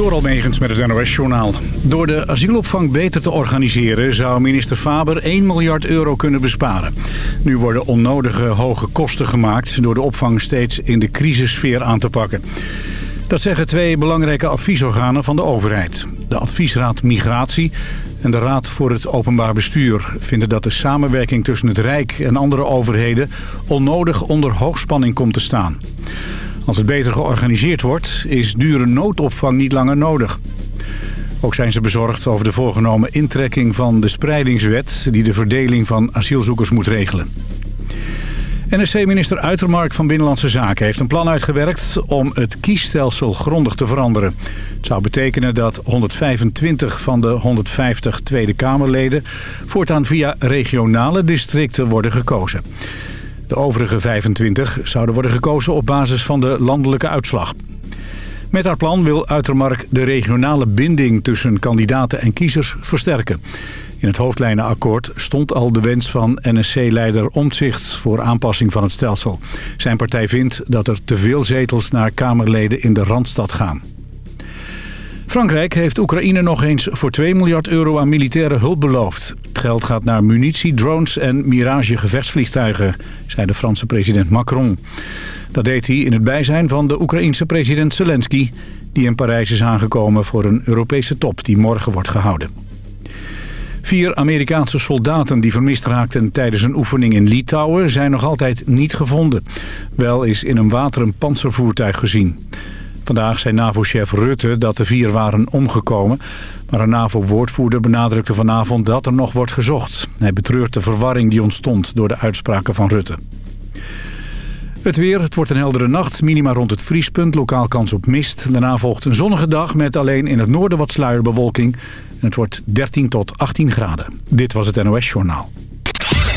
Door Almegens met het NOS-journaal. Door de asielopvang beter te organiseren... zou minister Faber 1 miljard euro kunnen besparen. Nu worden onnodige hoge kosten gemaakt... door de opvang steeds in de crisissfeer aan te pakken. Dat zeggen twee belangrijke adviesorganen van de overheid. De Adviesraad Migratie en de Raad voor het Openbaar Bestuur... vinden dat de samenwerking tussen het Rijk en andere overheden... onnodig onder hoogspanning komt te staan. Als het beter georganiseerd wordt, is dure noodopvang niet langer nodig. Ook zijn ze bezorgd over de voorgenomen intrekking van de spreidingswet... die de verdeling van asielzoekers moet regelen. NSC-minister Uitermark van Binnenlandse Zaken heeft een plan uitgewerkt om het kiesstelsel grondig te veranderen. Het zou betekenen dat 125 van de 150 Tweede Kamerleden voortaan via regionale districten worden gekozen. De overige 25 zouden worden gekozen op basis van de landelijke uitslag. Met haar plan wil Uitermark de regionale binding tussen kandidaten en kiezers versterken. In het hoofdlijnenakkoord stond al de wens van NSC-leider Omtzigt voor aanpassing van het stelsel. Zijn partij vindt dat er te veel zetels naar Kamerleden in de Randstad gaan. Frankrijk heeft Oekraïne nog eens voor 2 miljard euro aan militaire hulp beloofd. Het geld gaat naar munitie, drones en Mirage-gevechtsvliegtuigen, zei de Franse president Macron. Dat deed hij in het bijzijn van de Oekraïense president Zelensky... die in Parijs is aangekomen voor een Europese top die morgen wordt gehouden. Vier Amerikaanse soldaten die vermist raakten tijdens een oefening in Litouwen... zijn nog altijd niet gevonden. Wel is in een water een panzervoertuig gezien. Vandaag zei NAVO-chef Rutte dat de vier waren omgekomen. Maar een NAVO-woordvoerder benadrukte vanavond dat er nog wordt gezocht. Hij betreurt de verwarring die ontstond door de uitspraken van Rutte. Het weer, het wordt een heldere nacht, minima rond het vriespunt, lokaal kans op mist. Daarna volgt een zonnige dag met alleen in het noorden wat sluierbewolking. En het wordt 13 tot 18 graden. Dit was het NOS Journaal.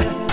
yeah.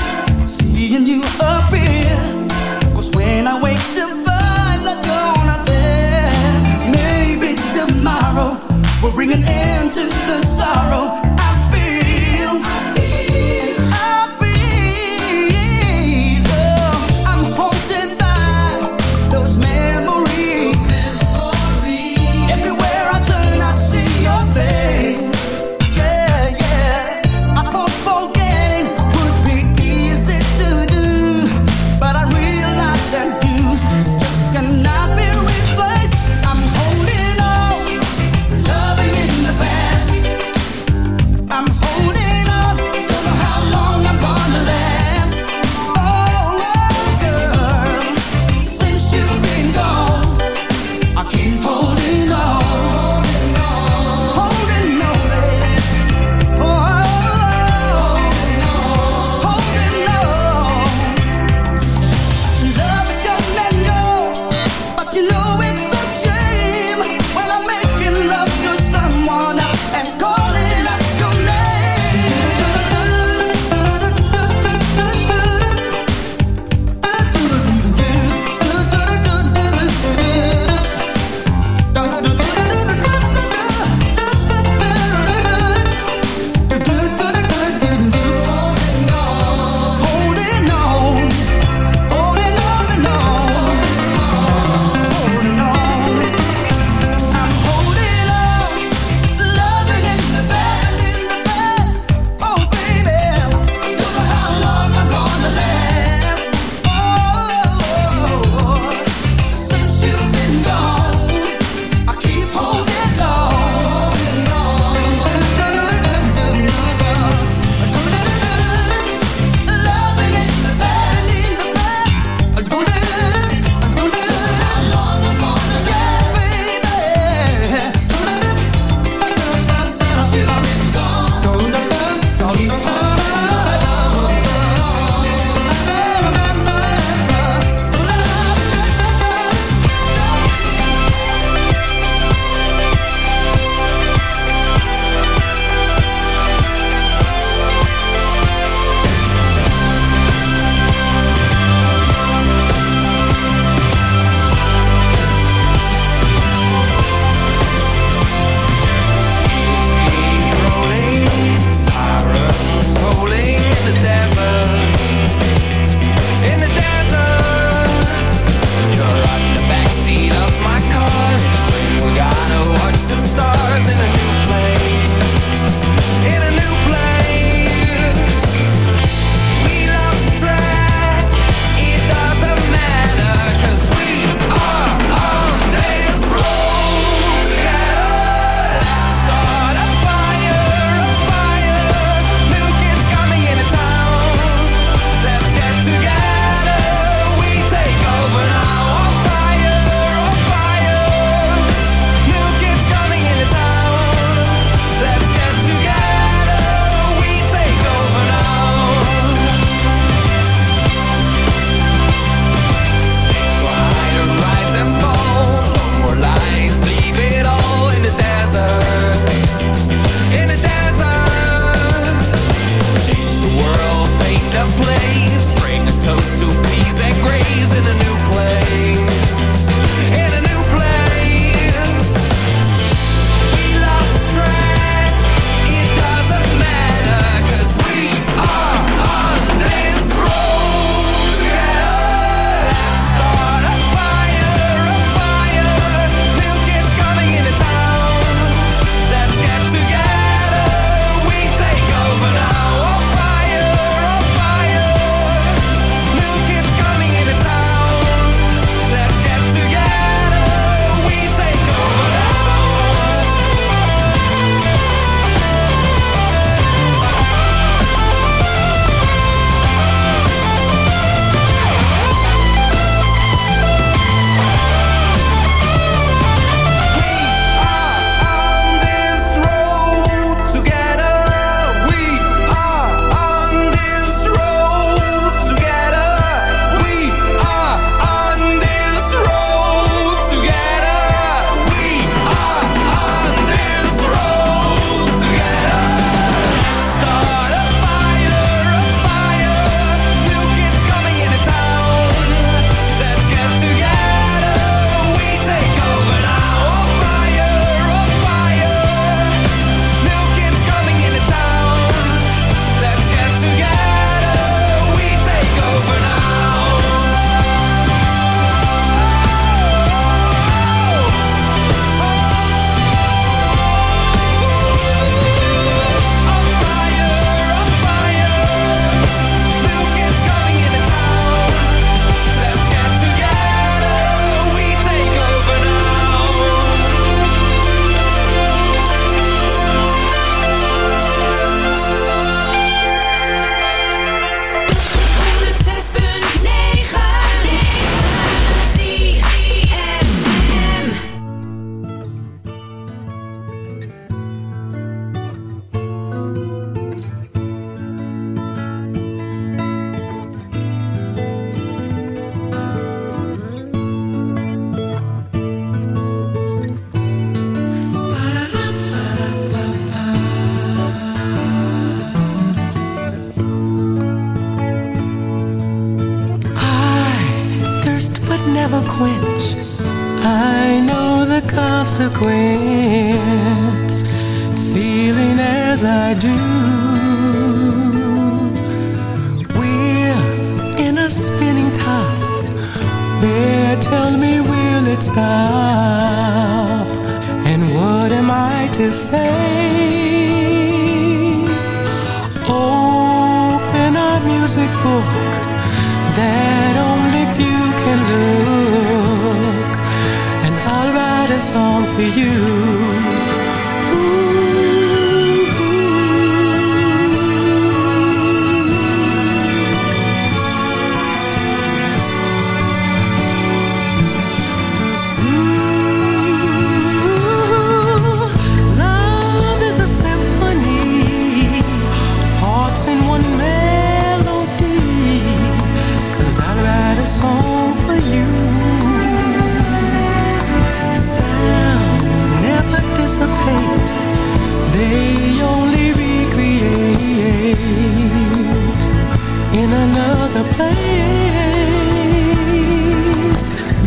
the place.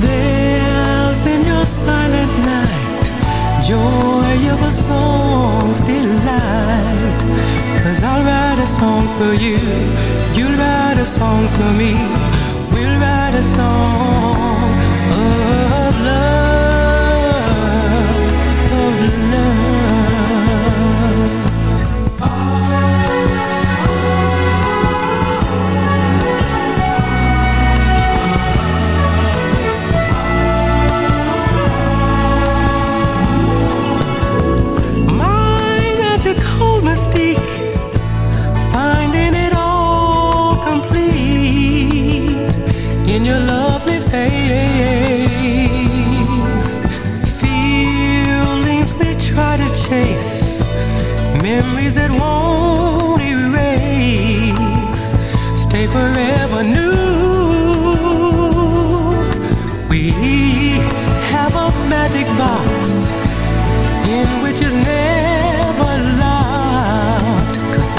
There's in your silent night, joy of a song's delight. Cause I'll write a song for you, you'll write a song for me, we'll write a song Just never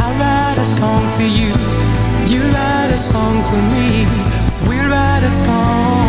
I write a song for you. You write a song for me. We'll write a song.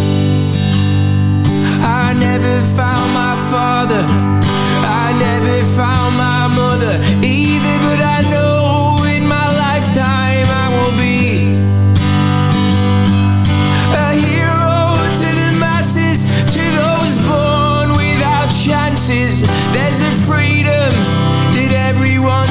I never found my father, I never found my mother either, but I know in my lifetime I will be a hero to the masses, to those born without chances. There's a freedom that everyone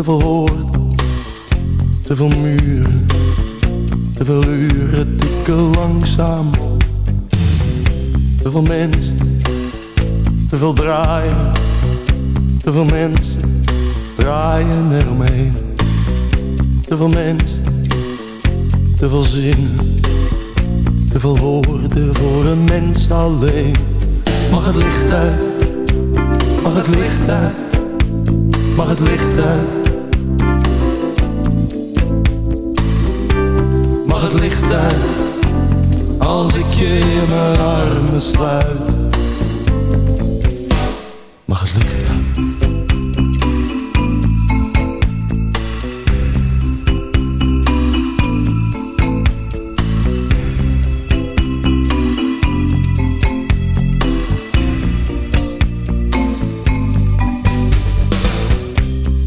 Te veel woorden, te veel muren, te veel uren tikken langzaam. Te veel mensen, te veel draaien, te veel mensen draaien eromheen. Te veel mensen, te veel zinnen. Te veel woorden voor een mens alleen. Mag het licht uit? Mag het licht uit? Mag het licht uit? Het licht uit? Als ik je in mijn armen sluit. Mag het licht uit?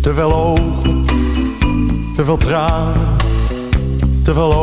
Te veel ogen, te veel tranen, te veel ogen,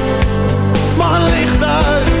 Licht uit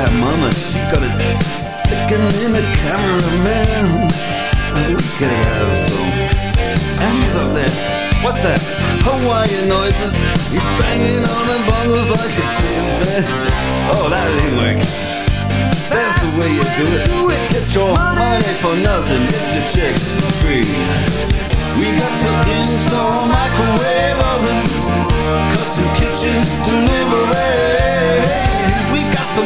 That mama, she got it sticking in the cameraman. Oh, we could have some. And he's up there. What's that? Hawaiian noises. He's banging on the bongos like a chimpanzee. Oh, that ain't working. That's the way you do it. Get your money for nothing. Get your chicks for free. We got to install microwave oven, custom kitchen deliveries. We